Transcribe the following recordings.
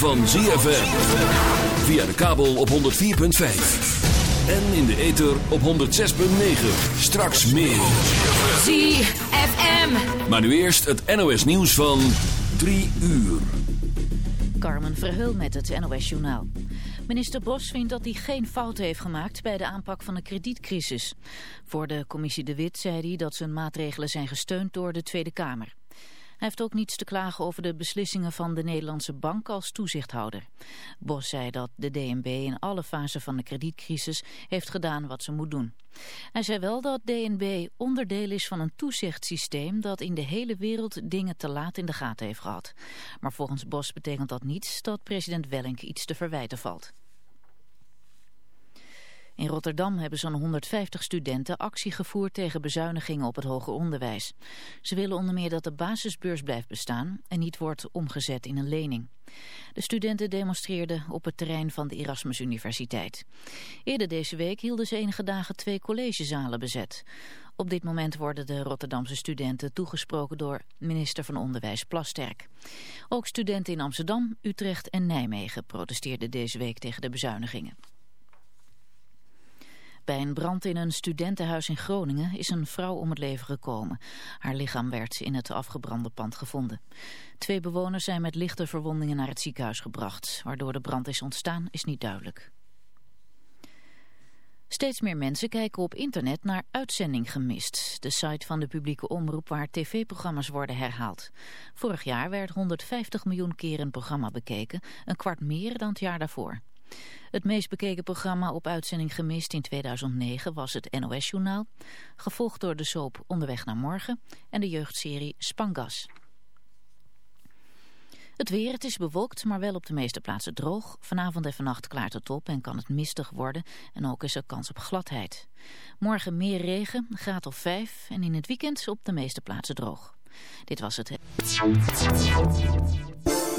van ZFM. Via de kabel op 104.5. En in de ether op 106.9. Straks meer. ZFM. Maar nu eerst het NOS nieuws van 3 uur. Carmen Verheul met het NOS Journaal. Minister Bos vindt dat hij geen fout heeft gemaakt bij de aanpak van de kredietcrisis. Voor de commissie De Wit zei hij dat zijn maatregelen zijn gesteund door de Tweede Kamer. Hij heeft ook niets te klagen over de beslissingen van de Nederlandse bank als toezichthouder. Bos zei dat de DNB in alle fasen van de kredietcrisis heeft gedaan wat ze moet doen. Hij zei wel dat DNB onderdeel is van een toezichtssysteem dat in de hele wereld dingen te laat in de gaten heeft gehad. Maar volgens Bos betekent dat niets dat president Wellink iets te verwijten valt. In Rotterdam hebben zo'n 150 studenten actie gevoerd tegen bezuinigingen op het hoger onderwijs. Ze willen onder meer dat de basisbeurs blijft bestaan en niet wordt omgezet in een lening. De studenten demonstreerden op het terrein van de Erasmus Universiteit. Eerder deze week hielden ze enige dagen twee collegezalen bezet. Op dit moment worden de Rotterdamse studenten toegesproken door minister van Onderwijs Plasterk. Ook studenten in Amsterdam, Utrecht en Nijmegen protesteerden deze week tegen de bezuinigingen. Bij een brand in een studentenhuis in Groningen is een vrouw om het leven gekomen. Haar lichaam werd in het afgebrande pand gevonden. Twee bewoners zijn met lichte verwondingen naar het ziekenhuis gebracht. Waardoor de brand is ontstaan is niet duidelijk. Steeds meer mensen kijken op internet naar Uitzending Gemist, de site van de publieke omroep waar tv-programma's worden herhaald. Vorig jaar werd 150 miljoen keer een programma bekeken, een kwart meer dan het jaar daarvoor. Het meest bekeken programma op uitzending gemist in 2009 was het NOS-journaal, gevolgd door de soap Onderweg naar Morgen en de jeugdserie Spangas. Het weer, het is bewolkt, maar wel op de meeste plaatsen droog. Vanavond en vannacht klaart het op en kan het mistig worden en ook is er kans op gladheid. Morgen meer regen, graad of 5 en in het weekend op de meeste plaatsen droog. Dit was het.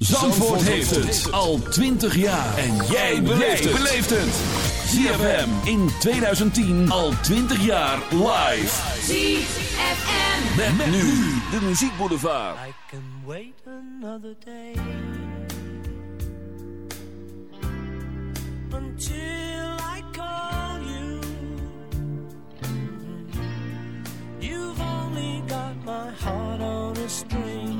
Zandvoort heeft het al 20 jaar. En jij beleeft het. ZFM in 2010 al 20 jaar live. ZFM. Met, met nu de muziekboulevard. I can wait another day until I call you. You've only got my heart on a string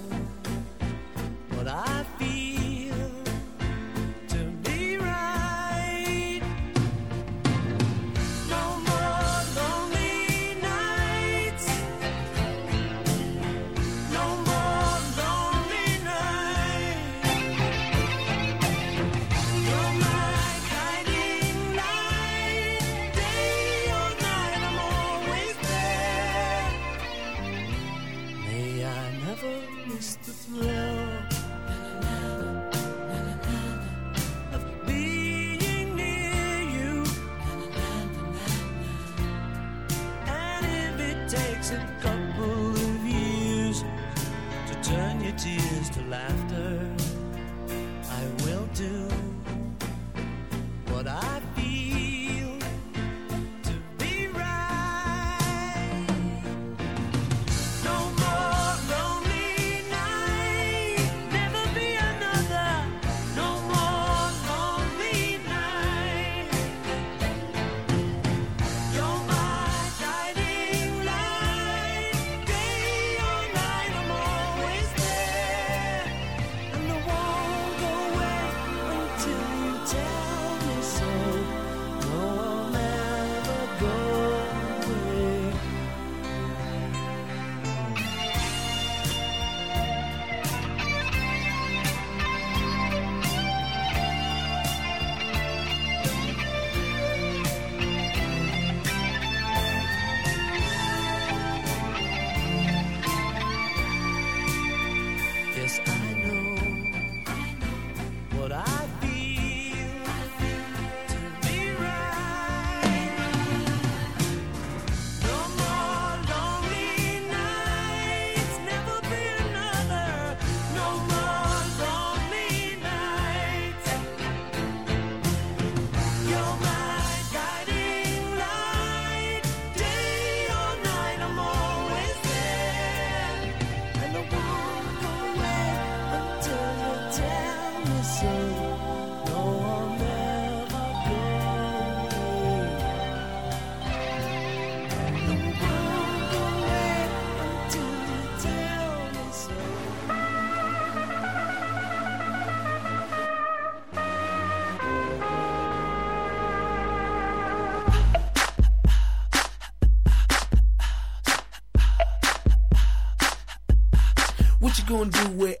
gonna do it.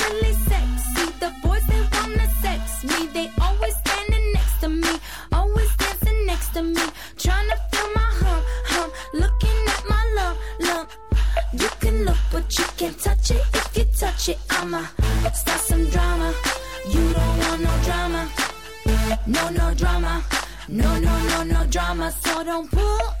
Start some drama. You don't want no drama. No, no drama. No, no, no, no drama. So don't pull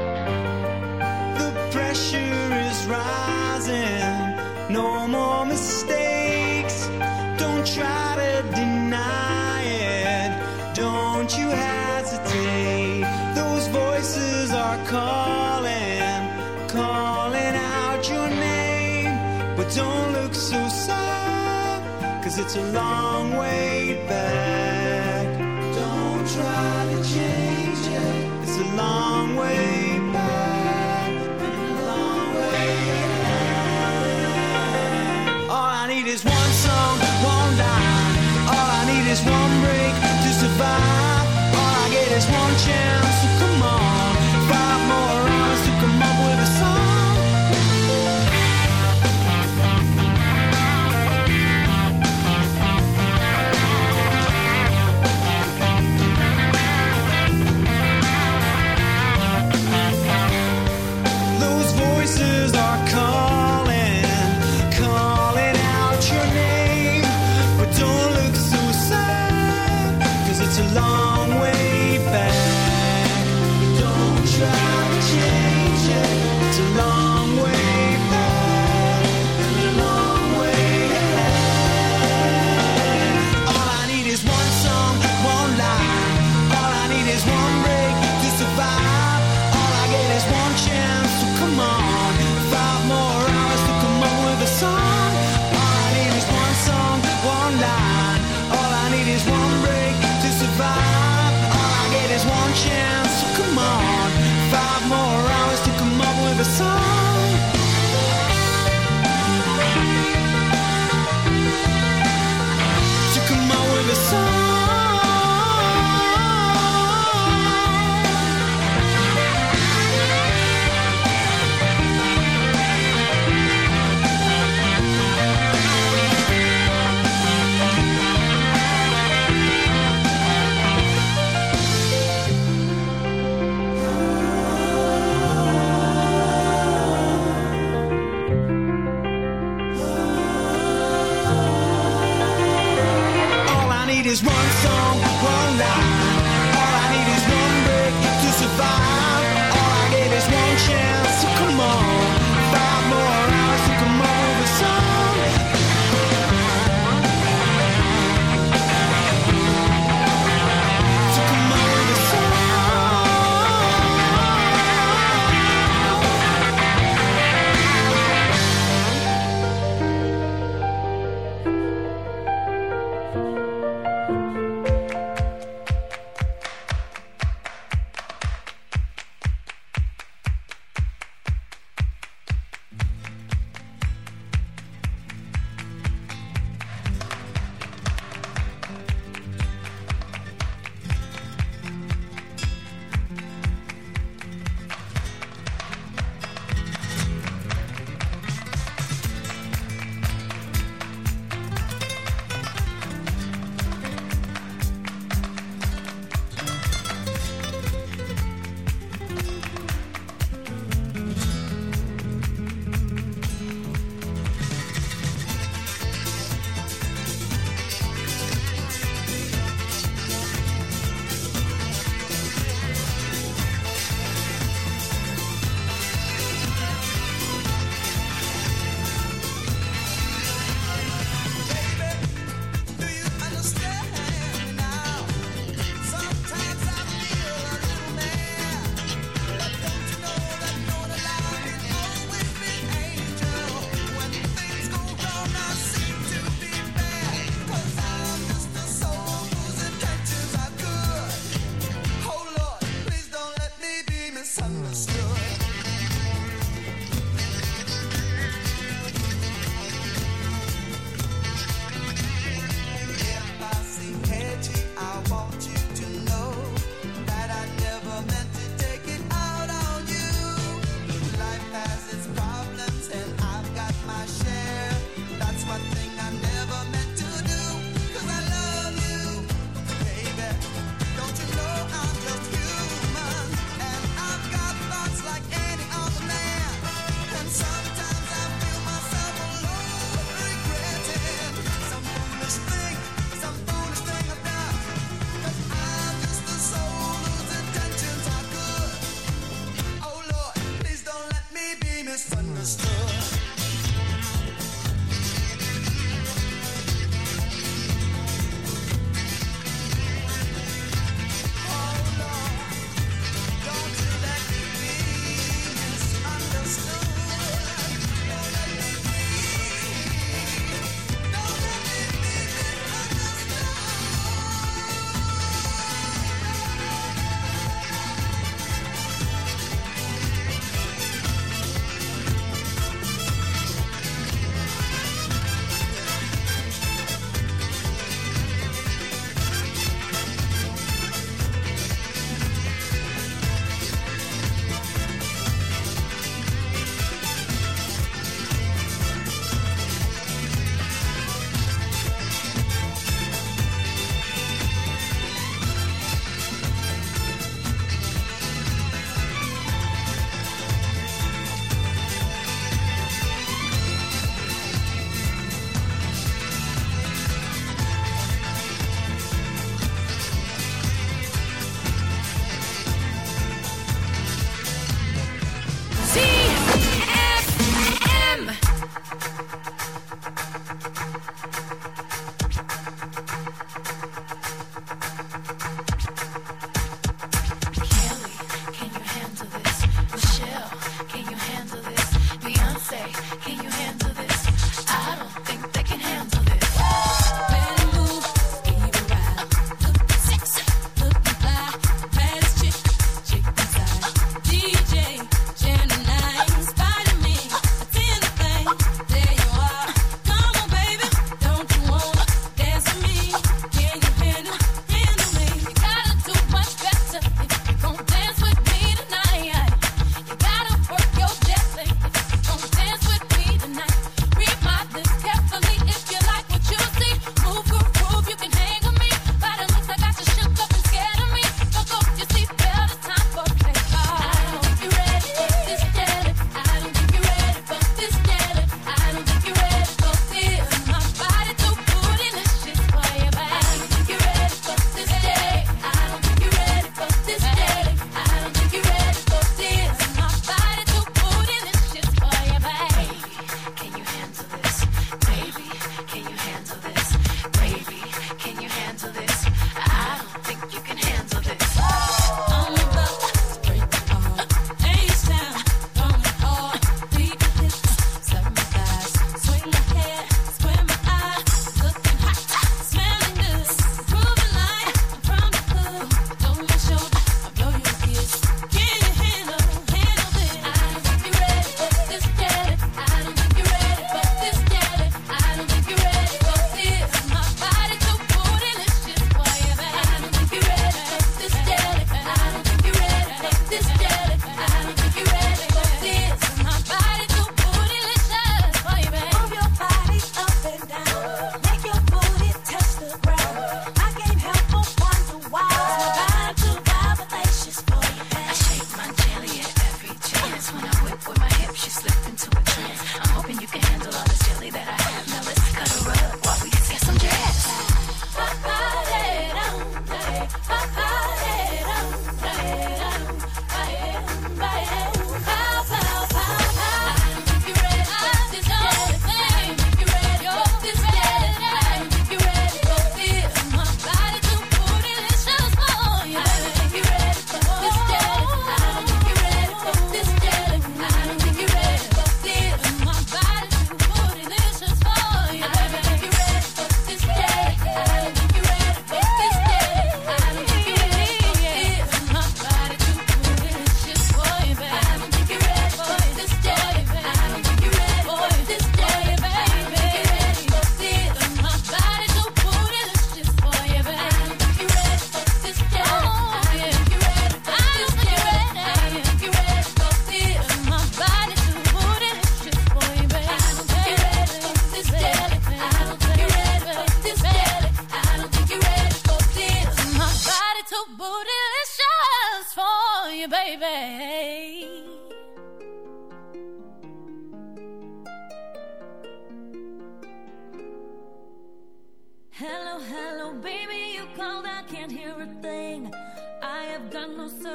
Don't look so sad, cause it's a long way back. Don't try to change it. It's a long way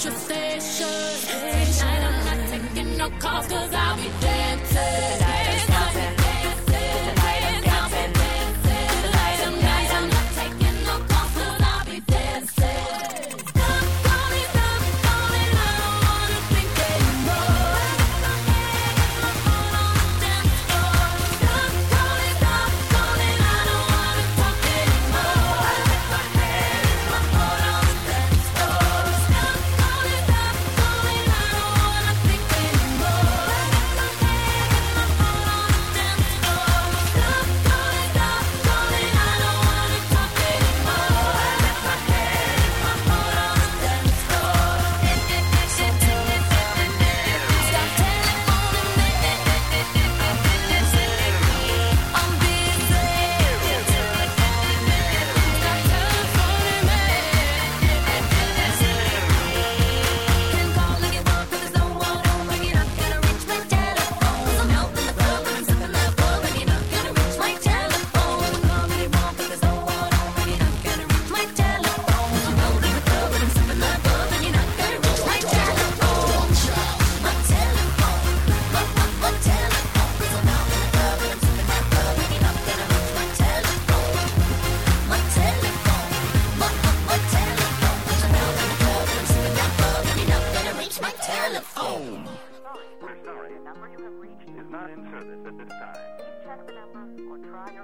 Just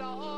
Oh.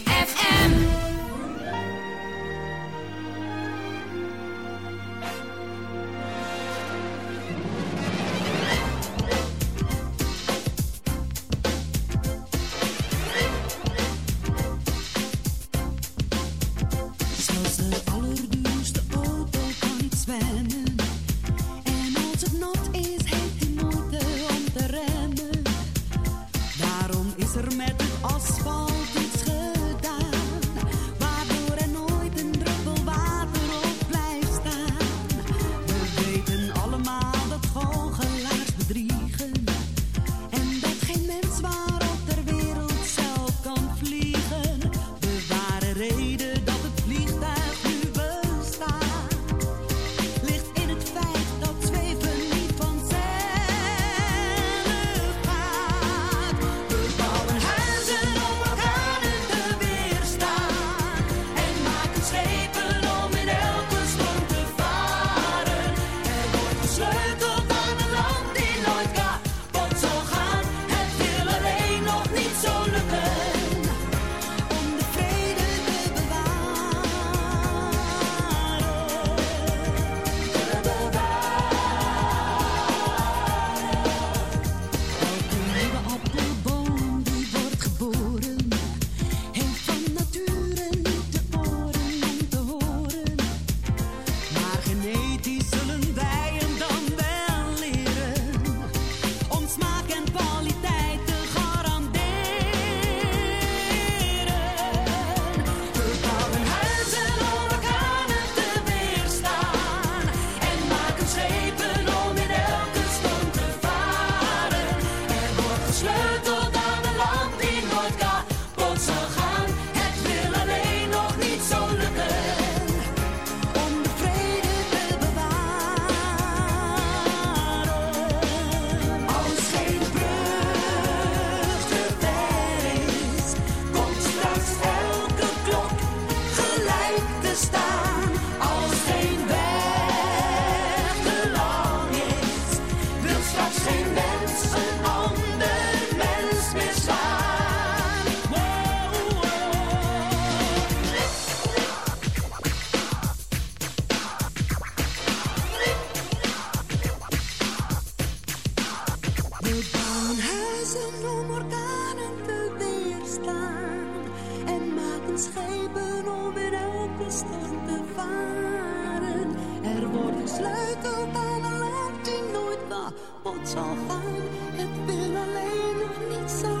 De huizen om orkanen te weerstaan. En maken schepen om in elke storm te varen. Er wordt gesleuteld aan een land die nooit wat zal gaan. Het wil alleen nog niet zijn.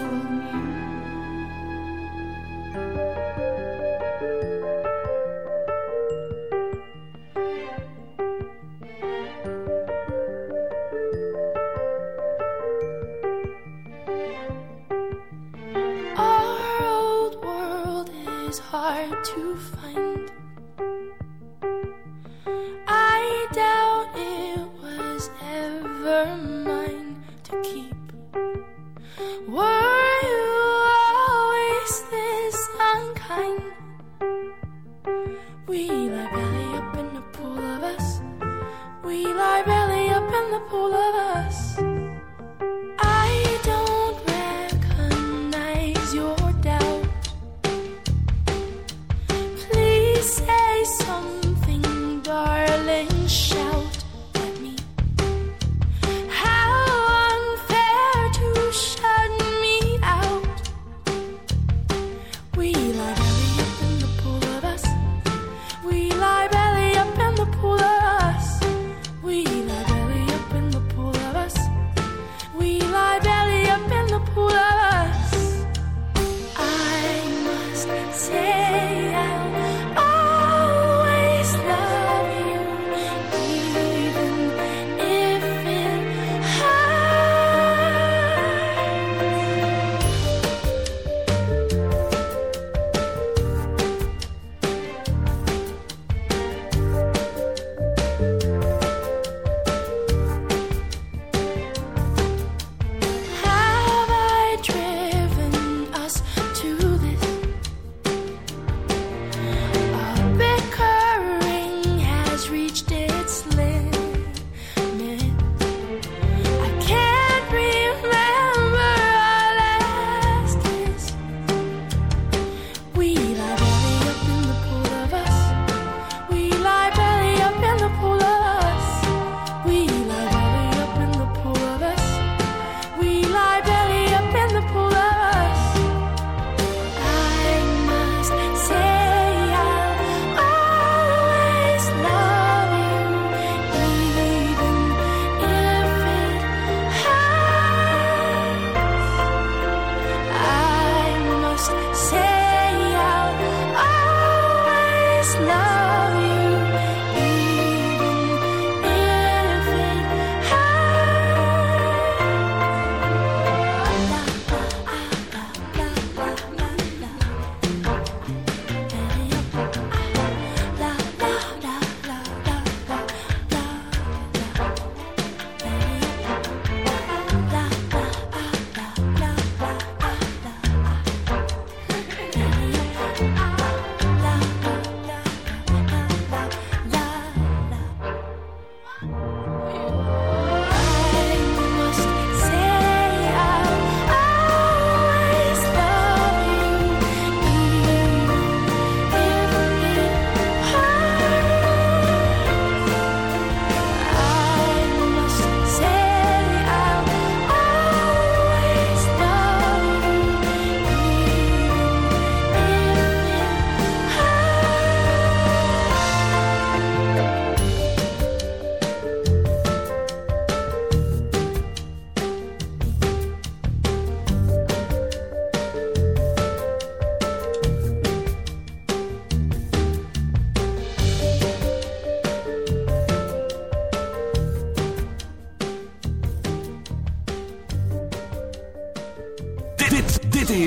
Our old world is hard to find.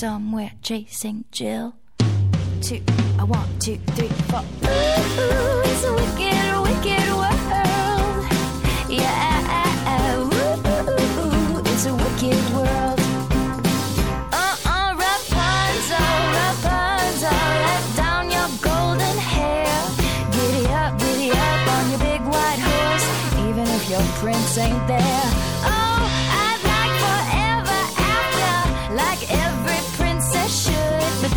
somewhere chasing Jill. Two, I want two, three, four. Ooh, it's a wicked, wicked world. Yeah, ooh, it's a wicked world.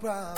problem.